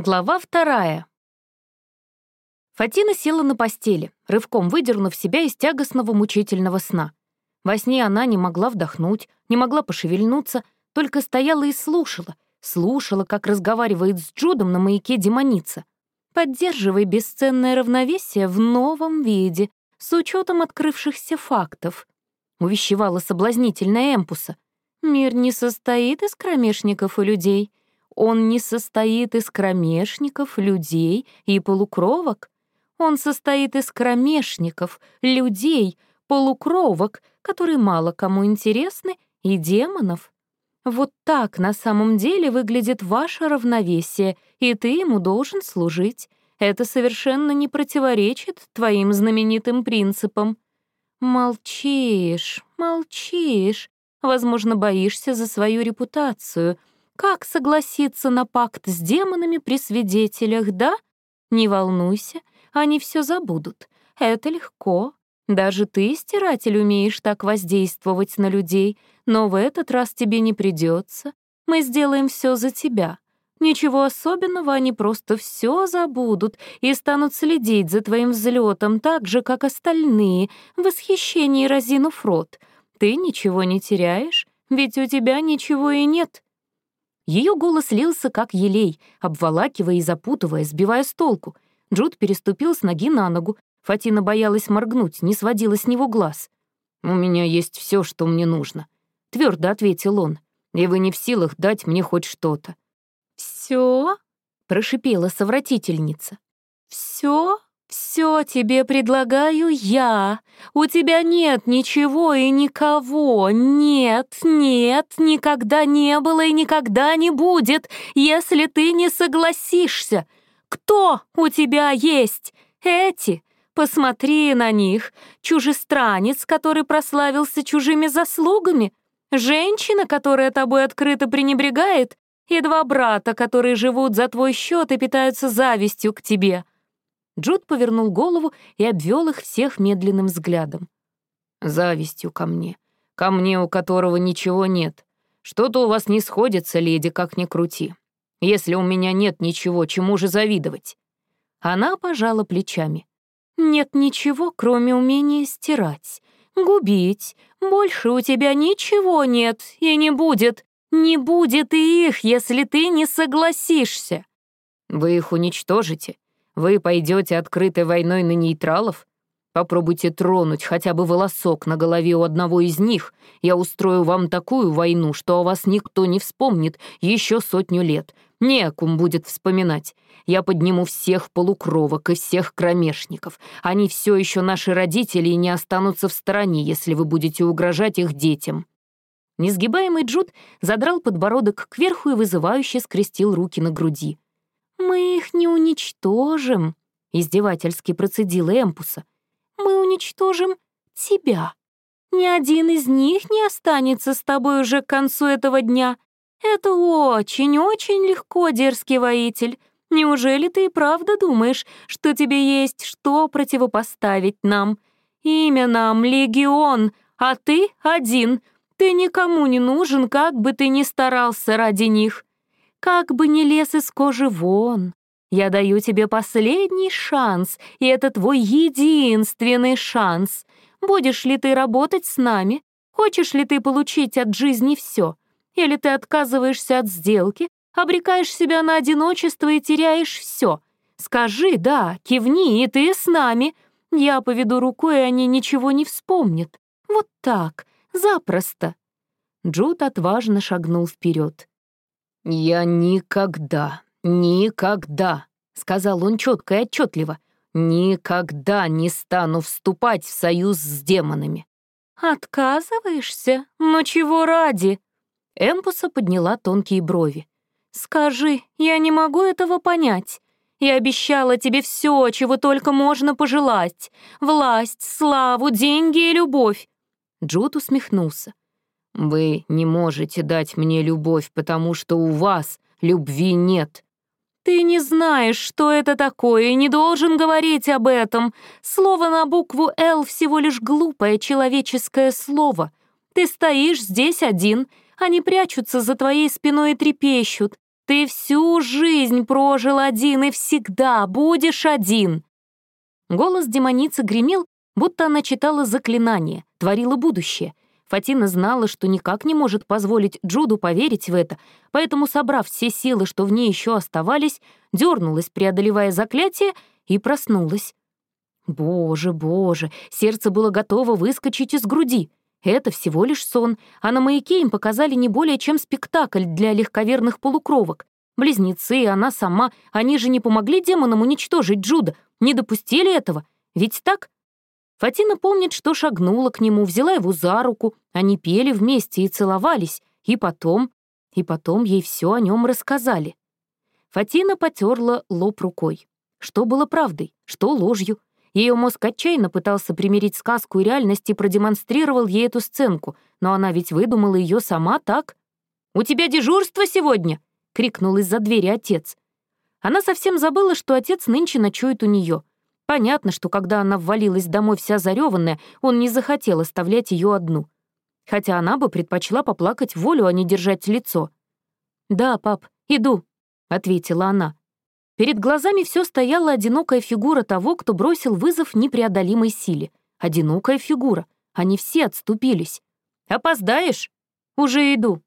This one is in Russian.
Глава вторая. Фатина села на постели, рывком выдернув себя из тягостного мучительного сна. Во сне она не могла вдохнуть, не могла пошевельнуться, только стояла и слушала, слушала, как разговаривает с Джудом на маяке демоница. Поддерживай бесценное равновесие в новом виде, с учетом открывшихся фактов. Увещевала соблазнительная Эмпуса. Мир не состоит из кромешников и людей — он не состоит из кромешников, людей и полукровок. Он состоит из кромешников, людей, полукровок, которые мало кому интересны, и демонов. Вот так на самом деле выглядит ваше равновесие, и ты ему должен служить. Это совершенно не противоречит твоим знаменитым принципам. Молчишь, молчишь. Возможно, боишься за свою репутацию — как согласиться на пакт с демонами при свидетелях, да? Не волнуйся, они все забудут. Это легко. Даже ты, стиратель, умеешь так воздействовать на людей, но в этот раз тебе не придется. Мы сделаем все за тебя. Ничего особенного, они просто все забудут и станут следить за твоим взлетом так же, как остальные, в восхищении разинув рот. Ты ничего не теряешь, ведь у тебя ничего и нет. Ее голос лился, как елей, обволакивая и запутывая, сбивая с толку. Джуд переступил с ноги на ногу. Фатина боялась моргнуть, не сводила с него глаз. «У меня есть все, что мне нужно», — твердо ответил он. «И вы не в силах дать мне хоть что-то». «Все?» — прошипела совратительница. «Все?» «Все тебе предлагаю я. У тебя нет ничего и никого. Нет, нет, никогда не было и никогда не будет, если ты не согласишься. Кто у тебя есть? Эти? Посмотри на них. Чужестранец, который прославился чужими заслугами. Женщина, которая тобой открыто пренебрегает. И два брата, которые живут за твой счет и питаются завистью к тебе». Джуд повернул голову и обвел их всех медленным взглядом. «Завистью ко мне. Ко мне, у которого ничего нет. Что-то у вас не сходится, леди, как ни крути. Если у меня нет ничего, чему же завидовать?» Она пожала плечами. «Нет ничего, кроме умения стирать, губить. Больше у тебя ничего нет и не будет. Не будет и их, если ты не согласишься». «Вы их уничтожите», вы пойдете открытой войной на нейтралов? Попробуйте тронуть хотя бы волосок на голове у одного из них. Я устрою вам такую войну, что о вас никто не вспомнит еще сотню лет. Не будет вспоминать. Я подниму всех полукровок и всех кромешников. Они все еще наши родители и не останутся в стороне, если вы будете угрожать их детям». Несгибаемый Джуд задрал подбородок кверху и вызывающе скрестил руки на груди. «Мы их не уничтожим», — издевательски процедила Эмпуса. «Мы уничтожим тебя. Ни один из них не останется с тобой уже к концу этого дня. Это очень-очень легко, дерзкий воитель. Неужели ты и правда думаешь, что тебе есть что противопоставить нам? Имя нам — Легион, а ты один. Ты никому не нужен, как бы ты ни старался ради них. Как бы ни лез из кожи вон, я даю тебе последний шанс, и это твой единственный шанс. Будешь ли ты работать с нами? Хочешь ли ты получить от жизни все? Или ты отказываешься от сделки, обрекаешь себя на одиночество и теряешь все? Скажи «да», кивни, и ты с нами. Я поведу рукой, и они ничего не вспомнят. Вот так, запросто. Джуд отважно шагнул вперед. «Я никогда, никогда», — сказал он четко и отчетливо, «никогда не стану вступать в союз с демонами». «Отказываешься? Но чего ради?» Эмпуса подняла тонкие брови. «Скажи, я не могу этого понять. Я обещала тебе все, чего только можно пожелать. Власть, славу, деньги и любовь». Джуд усмехнулся. Вы не можете дать мне любовь, потому что у вас любви нет. Ты не знаешь, что это такое, и не должен говорить об этом. Слово на букву «Л» всего лишь глупое человеческое слово. Ты стоишь здесь один, они прячутся за твоей спиной и трепещут. Ты всю жизнь прожил один и всегда будешь один!» Голос демоницы гремел, будто она читала заклинание, творила будущее. Фатина знала, что никак не может позволить Джуду поверить в это, поэтому, собрав все силы, что в ней еще оставались, дернулась, преодолевая заклятие, и проснулась. Боже, боже, сердце было готово выскочить из груди. Это всего лишь сон, а на маяке им показали не более чем спектакль для легковерных полукровок. Близнецы и она сама, они же не помогли демонам уничтожить Джуда, не допустили этого. Ведь так? Фатина помнит, что шагнула к нему, взяла его за руку, они пели вместе и целовались, и потом... И потом ей все о нем рассказали. Фатина потерла лоб рукой. Что было правдой, что ложью, ее мозг отчаянно пытался примирить сказку и реальность и продемонстрировал ей эту сценку, но она ведь выдумала ее сама так. «У тебя дежурство сегодня!» — крикнул из-за двери отец. Она совсем забыла, что отец нынче ночует у нее. Понятно, что когда она ввалилась домой вся зареванная, он не захотел оставлять ее одну. Хотя она бы предпочла поплакать волю, а не держать лицо. «Да, пап, иду», — ответила она. Перед глазами все стояла одинокая фигура того, кто бросил вызов непреодолимой силе. Одинокая фигура. Они все отступились. «Опоздаешь?» «Уже иду»,